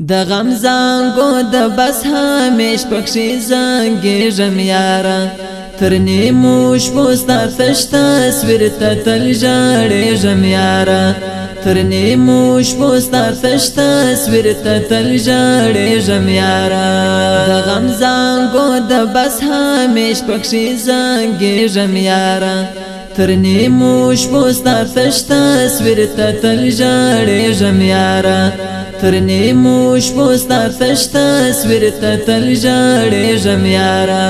د غم زنګو د بس همیش پکښې زنګېږم یاره تر نیمو شپو ستا تش تصویر ته تل ژاړېږم یاره تر نیمو شپو ستا تش تصویر ته تل ژاړېږم یاره د غم زنګو د بس همیش پکښې زنګېږم یاره تر نیمو شپو ستا تش تصویر ته تل ژاړېږم یاره تر نیمو شپو ستا تش تصویر ته تل ژاړېږم یاره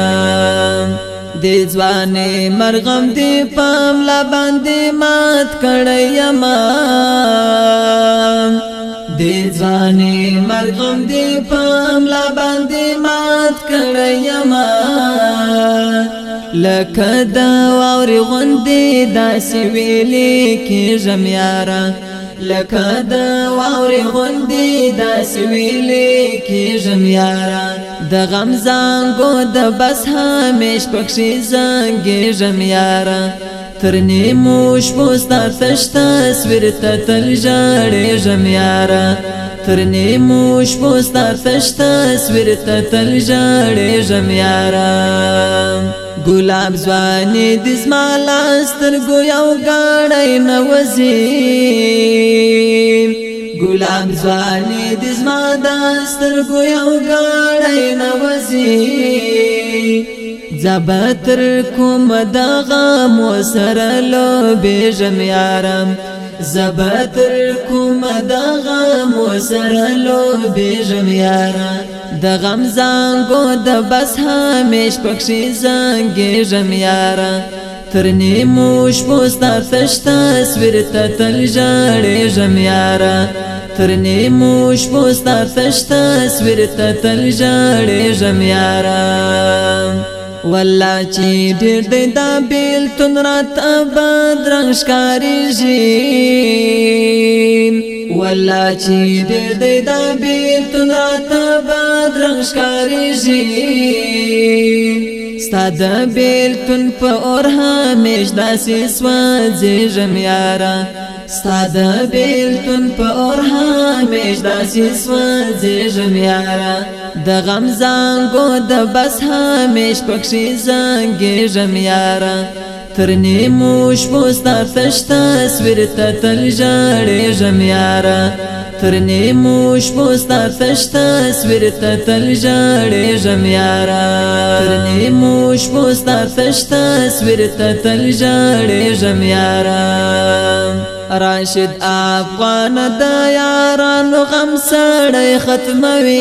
د ځواني مرغم دی پام لا باندې مات کړی ما د ځواني مرغم دی پام لا باندې مات کړی ما لکه دا اور غوندې داسې ویلې کې زمیاره لکه د واورې غوندې داس ویلې کې ژمیارا د غم زنګو د بس همیش پکښې زنګې ژمیارا تر نیمو شپو ستا تش تصویر ته تل ژاړې ژمیارا تر نیمو شپو ستا تش تصویر ته تل ژاړېږم یاره ګلاب ځواني د زما لاس تر ګویاو غاړې نوځي ګلاب ځواني د زما داس تر ګویاو غاړې نوځي زبتر کوم دغه مو سره لو به جمیارم زبتر کوم دا غم سره لو بیژم یارا د غم زنګو د بس همیش پکشي زنګ ژم یارا تر نیمو شپو ستا تش تصویر ته تل ژړې ژم یارا تر نیمو شپو ستا تش تصویر ته تل ژړې ژم یارا والله چې ډېر دې دا به شیطان را تباد رنش کاریږي ولا چې دې دې دا بیتون را تباد رنش کاریږي ستاد بیلتون په اور همیش داسې سوځي جمیارا ستاد بیلتون په اور همیش داسې سوځي جمیارا د غم زنګو د بس همیش پکښې زنګې جمیارا تر نیمو شپو ستا تشتا سویر تا تل جاڑی جمیارا تر نیمو شپو ستا تشتا سویر تا تل جاڑی جمیارا تر نیمو شپو ستا تشتا سویر تا تل جاڑی جمیارا راشد افغان د یارانو غم سړی ختموي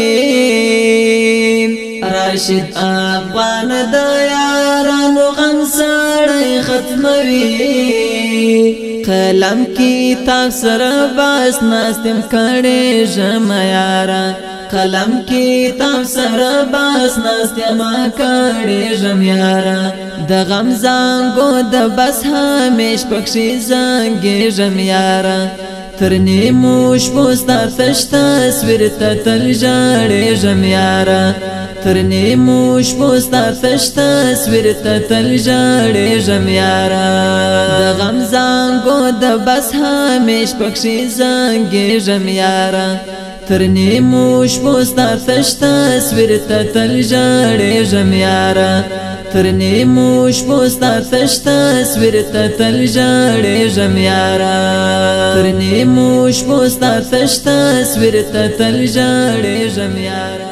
راشد افغان د یارانو غم سړی ختموي قلم کی تاسو را بس ناستم کړي جمع یارانو قلم کې تام سره باس ناست ما کړې جمیارا د غم زنګو د بس همیش پکشي زنګې جمیارا تر نیمو شپو ستا تش تصویر ته تل ژاړې جمیارا تر نیمو شپو ستا تش تصویر ته تل ژاړې جمیارا د غم زنګو د بس همیش پکشي زنګې جمیارا تر نیمو شپو ستا تشتا سویر تا تل جاڑی جم یارا تر نیمو شپو ستا تشتا سویر تا تل جاڑی جم یارا تر نیمو شپو ستا تشتا سویر تا تل جاڑی جم یارا